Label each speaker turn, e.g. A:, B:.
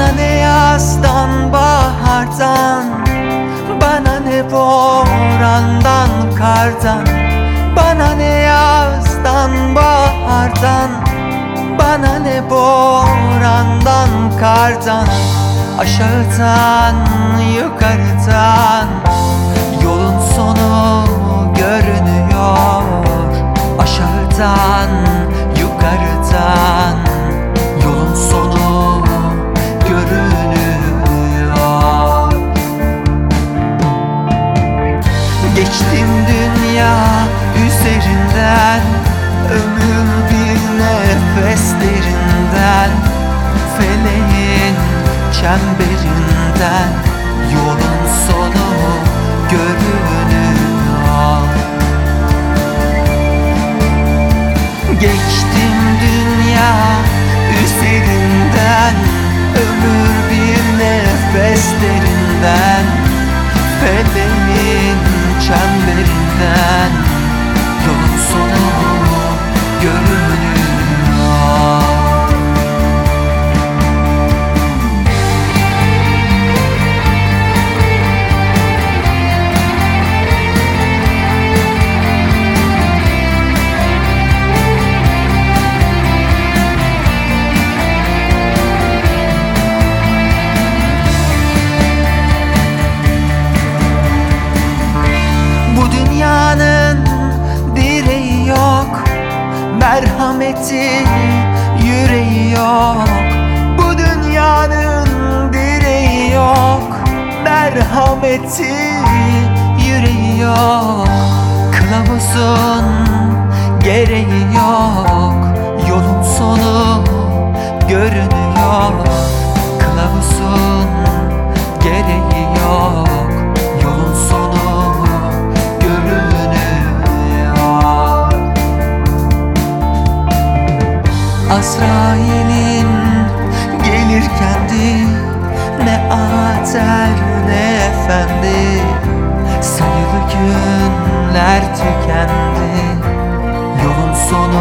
A: Bana ne yazdan bahardan Bana ne borandan kardan Bana ne yazdan bahardan Bana ne borandan kardan. Aşağıdan yukarıdan dünya üzerinden Ömür bir nefeslerinden Feleğin çemberinden Yolun sonu görünüyor. Geçtim dünya üzerinden Merhameti yüreği yok. Bu dünyanın direği yok. Merhameti yüreği yok. Kılavuzun gereği yok Mikail'in gelir kendi Ne ater ne efendi. Sayılı günler tükendi Yolun sonu